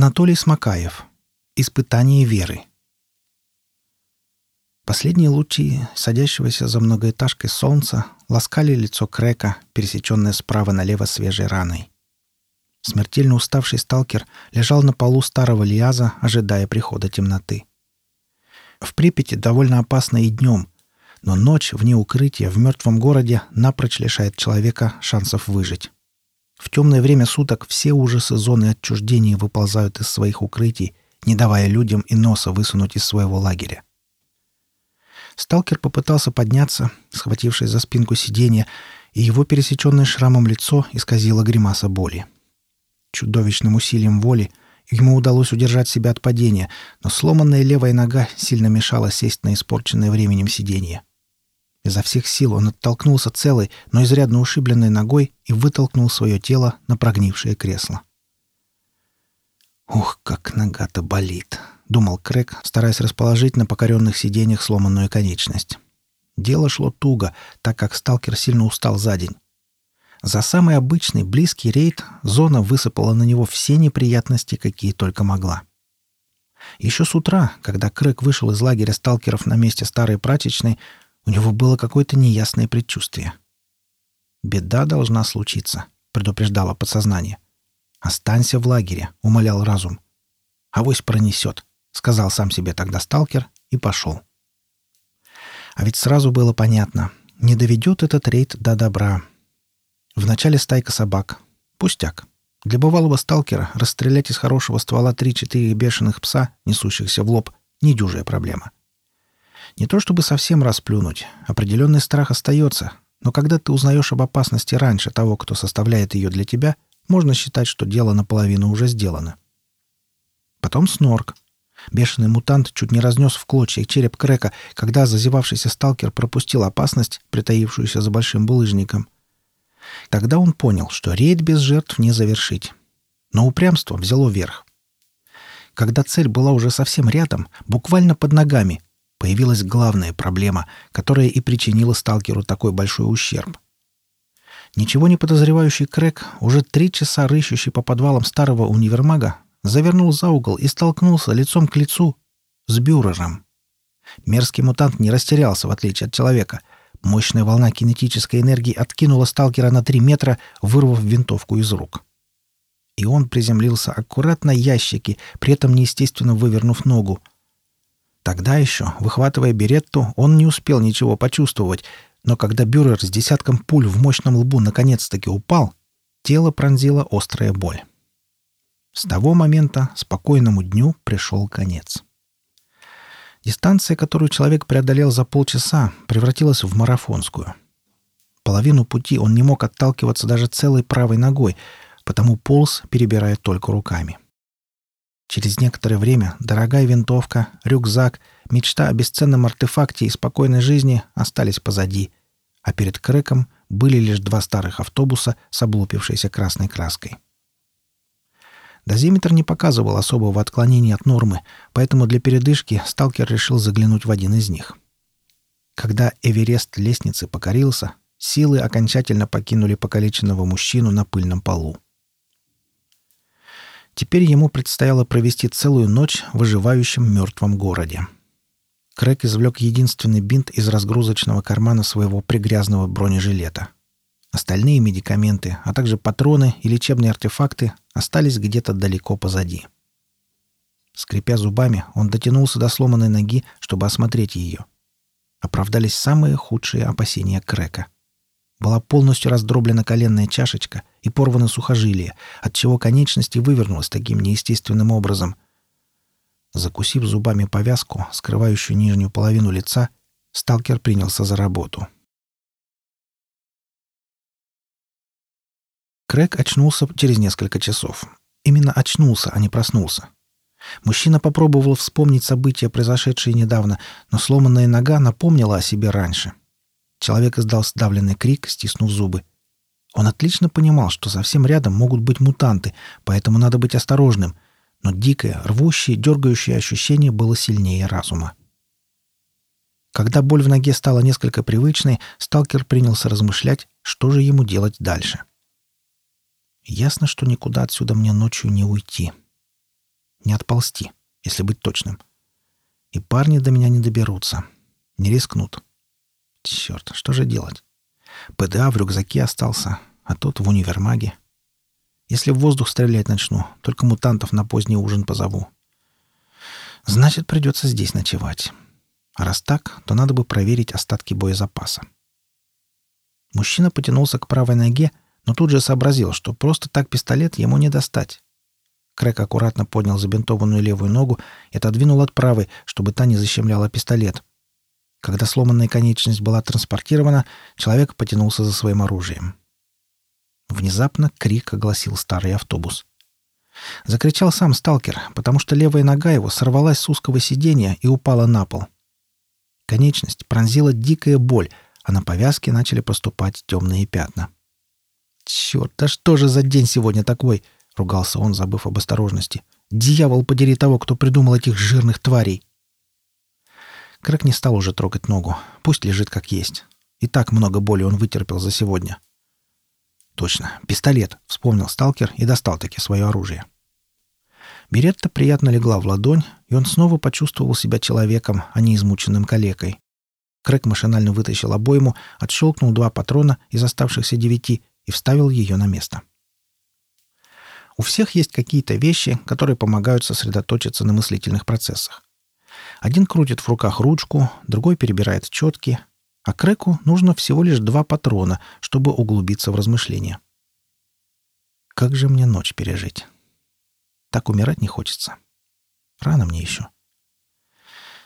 Анатолий Смакаев. Испытание веры. Последние лучи садящегося за многоэтажкой солнца ласкали лицо Крека, пересеченное справа налево свежей раной. Смертельно уставший сталкер лежал на полу старого лиаза, ожидая прихода темноты. В Припяти довольно опасно и днем, но ночь вне укрытия в мертвом городе напрочь лишает человека шансов выжить. В темное время суток все ужасы зоны отчуждения выползают из своих укрытий, не давая людям и носа высунуть из своего лагеря. Сталкер попытался подняться, схватившись за спинку сиденья, и его пересеченное шрамом лицо исказило гримаса боли. Чудовищным усилием воли ему удалось удержать себя от падения, но сломанная левая нога сильно мешала сесть на испорченное временем сиденье. Изо всех сил он оттолкнулся целой, но изрядно ушибленной ногой и вытолкнул свое тело на прогнившее кресло. «Ух, как нога-то болит!» — думал Крэк, стараясь расположить на покоренных сиденьях сломанную конечность. Дело шло туго, так как сталкер сильно устал за день. За самый обычный близкий рейд зона высыпала на него все неприятности, какие только могла. Еще с утра, когда Крэк вышел из лагеря сталкеров на месте старой прачечной, у него было какое-то неясное предчувствие. «Беда должна случиться», — предупреждало подсознание. «Останься в лагере», — умолял разум. «Авось пронесет», — сказал сам себе тогда сталкер и пошел. А ведь сразу было понятно, не доведет этот рейд до добра. Вначале стайка собак. Пустяк. Для бывалого сталкера расстрелять из хорошего ствола три-четыре бешеных пса, несущихся в лоб, недюжая проблема. Не то чтобы совсем расплюнуть, определенный страх остается, но когда ты узнаешь об опасности раньше того, кто составляет ее для тебя, можно считать, что дело наполовину уже сделано. Потом снорк. Бешеный мутант чуть не разнес в клочья череп Крека, когда зазевавшийся сталкер пропустил опасность, притаившуюся за большим булыжником. Тогда он понял, что рейд без жертв не завершить. Но упрямство взяло верх. Когда цель была уже совсем рядом, буквально под ногами, появилась главная проблема, которая и причинила сталкеру такой большой ущерб. Ничего не подозревающий Крэк, уже три часа рыщущий по подвалам старого универмага, завернул за угол и столкнулся лицом к лицу с Бюрером. Мерзкий мутант не растерялся, в отличие от человека. Мощная волна кинетической энергии откинула сталкера на три метра, вырвав винтовку из рук. И он приземлился аккуратно на ящике, при этом неестественно вывернув ногу — Тогда еще, выхватывая беретту, он не успел ничего почувствовать, но когда бюрер с десятком пуль в мощном лбу наконец-таки упал, тело пронзила острая боль. С того момента спокойному дню пришел конец. Дистанция, которую человек преодолел за полчаса, превратилась в марафонскую. Половину пути он не мог отталкиваться даже целой правой ногой, потому полз, перебирая только руками. — Через некоторое время дорогая винтовка, рюкзак, мечта о бесценном артефакте и спокойной жизни остались позади, а перед Крэком были лишь два старых автобуса с облупившейся красной краской. Дозиметр не показывал особого отклонения от нормы, поэтому для передышки сталкер решил заглянуть в один из них. Когда Эверест лестницы покорился, силы окончательно покинули покалеченного мужчину на пыльном полу. Теперь ему предстояло провести целую ночь в выживающем мертвом городе. Крэк извлек единственный бинт из разгрузочного кармана своего пригрязного бронежилета. Остальные медикаменты, а также патроны и лечебные артефакты остались где-то далеко позади. Скрипя зубами, он дотянулся до сломанной ноги, чтобы осмотреть ее. Оправдались самые худшие опасения Крэка — была полностью раздроблена коленная чашечка и порваны сухожилия, отчего конечности вывернулась таким неестественным образом. Закусив зубами повязку, скрывающую нижнюю половину лица, сталкер принялся за работу. Крэг очнулся через несколько часов. Именно очнулся, а не проснулся. Мужчина попробовал вспомнить события, произошедшие недавно, но сломанная нога напомнила о себе раньше — Человек издал сдавленный крик, стиснув зубы. Он отлично понимал, что совсем рядом могут быть мутанты, поэтому надо быть осторожным, но дикое, рвущее, дергающее ощущение было сильнее разума. Когда боль в ноге стала несколько привычной, сталкер принялся размышлять, что же ему делать дальше. Ясно, что никуда отсюда мне ночью не уйти. Не отползти, если быть точным. И парни до меня не доберутся. Не рискнут. Черт, что же делать? ПДА в рюкзаке остался, а тот в универмаге. Если в воздух стрелять начну, только мутантов на поздний ужин позову. Значит, придется здесь ночевать. А раз так, то надо бы проверить остатки боезапаса. Мужчина потянулся к правой ноге, но тут же сообразил, что просто так пистолет ему не достать. Крэк аккуратно поднял забинтованную левую ногу и отодвинул от правой, чтобы та не защемляла пистолет. Когда сломанная конечность была транспортирована, человек потянулся за своим оружием. Внезапно крик огласил старый автобус. Закричал сам сталкер, потому что левая нога его сорвалась с узкого сиденья и упала на пол. Конечность пронзила дикая боль, а на повязке начали проступать темные пятна. «Черт, да что же за день сегодня такой?» — ругался он, забыв об осторожности. «Дьявол, подери того, кто придумал этих жирных тварей!» Крэк не стал уже трогать ногу. Пусть лежит как есть. И так много боли он вытерпел за сегодня. Точно, пистолет, вспомнил сталкер и достал таки свое оружие. Беретта приятно легла в ладонь, и он снова почувствовал себя человеком, а не измученным калекой. Крэк машинально вытащил обойму, отщелкнул два патрона из оставшихся девяти и вставил ее на место. У всех есть какие-то вещи, которые помогают сосредоточиться на мыслительных процессах. Один крутит в руках ручку, другой перебирает четки, а Креку нужно всего лишь два патрона, чтобы углубиться в размышления. Как же мне ночь пережить? Так умирать не хочется. Рано мне еще.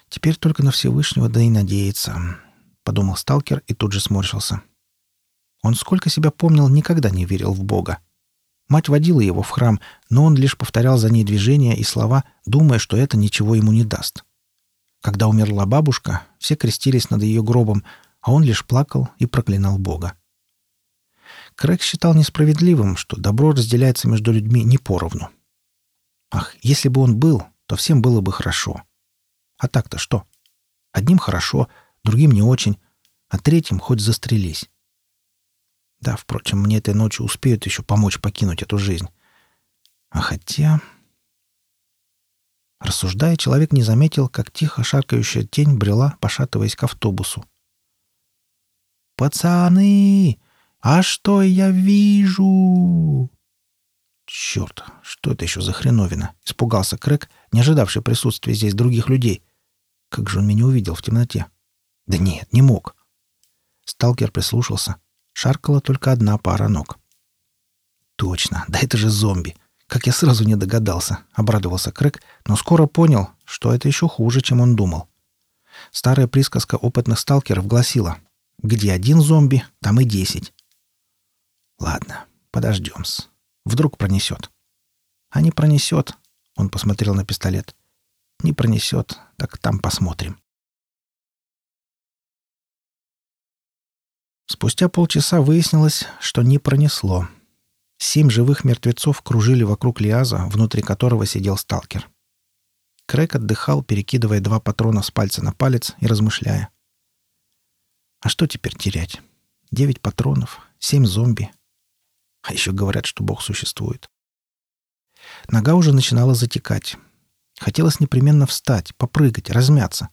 Теперь только на Всевышнего да и надеяться, — подумал сталкер и тут же сморщился. Он сколько себя помнил, никогда не верил в Бога. Мать водила его в храм, но он лишь повторял за ней движения и слова, думая, что это ничего ему не даст. Когда умерла бабушка, все крестились над ее гробом, а он лишь плакал и проклинал Бога. Крэг считал несправедливым, что добро разделяется между людьми не поровну. Ах, если бы он был, то всем было бы хорошо. А так-то что? Одним хорошо, другим не очень, а третьим хоть застрелись. Да, впрочем, мне этой ночью успеют еще помочь покинуть эту жизнь. А хотя... Рассуждая, человек не заметил, как тихо шаркающая тень брела, пошатываясь к автобусу. «Пацаны! А что я вижу?» «Черт, что это еще за хреновина?» — испугался Крэк, не ожидавший присутствия здесь других людей. «Как же он меня увидел в темноте?» «Да нет, не мог». Сталкер прислушался. Шаркала только одна пара ног. «Точно, да это же зомби!» Как я сразу не догадался, обрадовался Крэк, но скоро понял, что это еще хуже, чем он думал. Старая присказка опытных сталкеров гласила «Где один зомби, там и десять». Ладно, подождем-с. Вдруг пронесет. А не пронесет, он посмотрел на пистолет. Не пронесет, так там посмотрим. Спустя полчаса выяснилось, что не пронесло. Семь живых мертвецов кружили вокруг Лиаза, внутри которого сидел сталкер. Крэк отдыхал, перекидывая два патрона с пальца на палец и размышляя. А что теперь терять? Девять патронов, семь зомби. А еще говорят, что Бог существует. Нога уже начинала затекать. Хотелось непременно встать, попрыгать, размяться.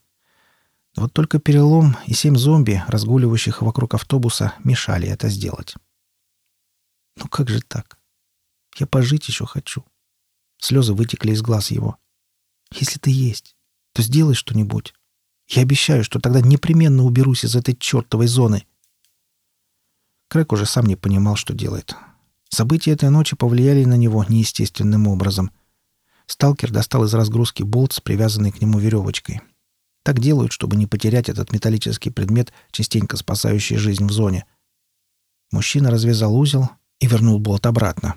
Вот только перелом и семь зомби, разгуливающих вокруг автобуса, мешали это сделать. Ну как же так? Я пожить еще хочу. Слезы вытекли из глаз его. Если ты есть, то сделай что-нибудь. Я обещаю, что тогда непременно уберусь из этой чертовой зоны. Крэк уже сам не понимал, что делает. События этой ночи повлияли на него неестественным образом. Сталкер достал из разгрузки болт с привязанной к нему веревочкой. Так делают, чтобы не потерять этот металлический предмет, частенько спасающий жизнь в зоне. Мужчина развязал узел, и вернул болт обратно.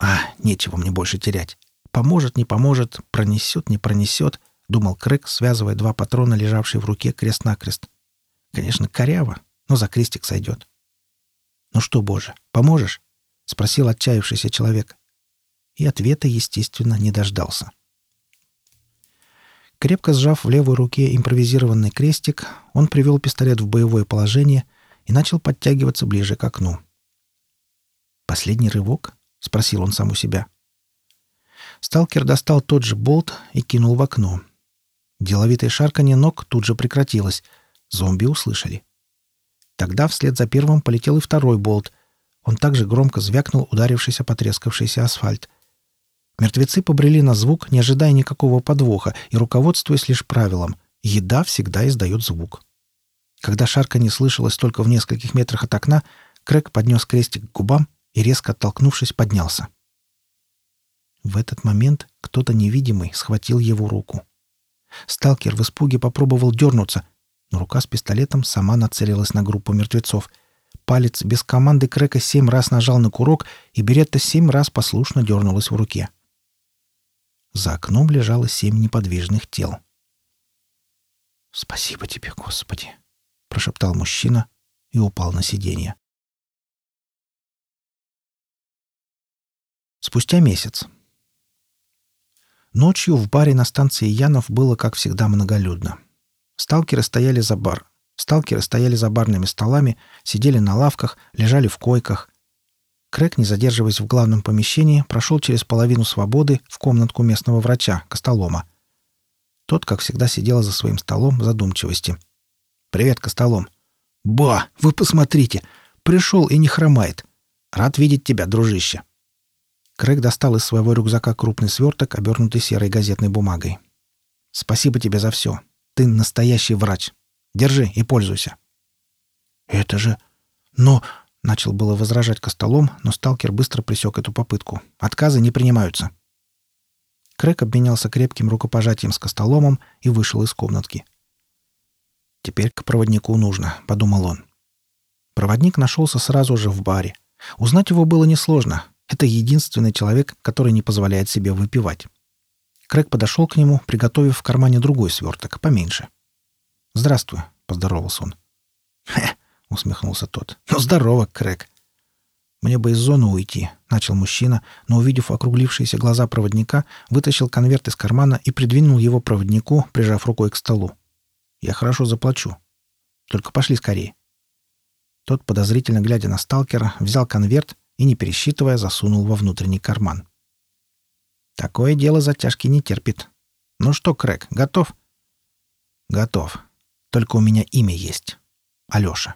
«А, нечего мне больше терять. Поможет, не поможет, пронесет, не пронесет», — думал Крэк, связывая два патрона, лежавшие в руке, крест-накрест. «Конечно, коряво, но за крестик сойдет». «Ну что, Боже, поможешь?» — спросил отчаявшийся человек. И ответа, естественно, не дождался. Крепко сжав в левой руке импровизированный крестик, он привел пистолет в боевое положение и начал подтягиваться ближе к окну. Последний рывок? спросил он сам у себя. Сталкер достал тот же болт и кинул в окно. Деловитое шарканье ног тут же прекратилось. Зомби услышали. Тогда вслед за первым полетел и второй болт. Он также громко звякнул ударившись о потрескавшийся асфальт. Мертвецы побрели на звук, не ожидая никакого подвоха и руководствуясь лишь правилом «еда всегда издает звук». Когда шарка не слышалась только в нескольких метрах от окна, Крэг поднес крестик к губам и, резко оттолкнувшись, поднялся. В этот момент кто-то невидимый схватил его руку. Сталкер в испуге попробовал дернуться, но рука с пистолетом сама нацелилась на группу мертвецов. Палец без команды Крека семь раз нажал на курок, и Беретта семь раз послушно дернулась в руке. За окном лежало семь неподвижных тел. «Спасибо тебе, Господи!» — прошептал мужчина и упал на сиденье. Спустя месяц. Ночью в баре на станции Янов было, как всегда, многолюдно. Сталкеры стояли за бар. Сталкеры стояли за барными столами, сидели на лавках, лежали в койках. Крэк, не задерживаясь в главном помещении, прошел через половину свободы в комнатку местного врача, Костолома. Тот, как всегда, сидел за своим столом в задумчивости. «Привет, Костолом!» «Ба! Вы посмотрите! Пришел и не хромает! Рад видеть тебя, дружище!» Крэг достал из своего рюкзака крупный сверток, обернутый серой газетной бумагой. «Спасибо тебе за все. Ты настоящий врач. Держи и пользуйся». «Это же... Но...» — начал было возражать Костолом, но сталкер быстро пресек эту попытку. «Отказы не принимаются». Крэг обменялся крепким рукопожатием с Костоломом и вышел из комнатки. «Теперь к проводнику нужно», — подумал он. Проводник нашелся сразу же в баре. Узнать его было несложно. Это единственный человек, который не позволяет себе выпивать. Крэг подошел к нему, приготовив в кармане другой сверток, поменьше. «Здравствуй», — поздоровался он. «Хе», — усмехнулся тот. «Ну, здорово, Крэг». «Мне бы из зоны уйти», — начал мужчина, но, увидев округлившиеся глаза проводника, вытащил конверт из кармана и придвинул его проводнику, прижав рукой к столу. «Я хорошо заплачу. Только пошли скорее». Тот, подозрительно глядя на сталкера, взял конверт и, не пересчитывая, засунул во внутренний карман. Такое дело затяжки не терпит. Ну что, Крэг, готов? Готов. Только у меня имя есть. Алёша.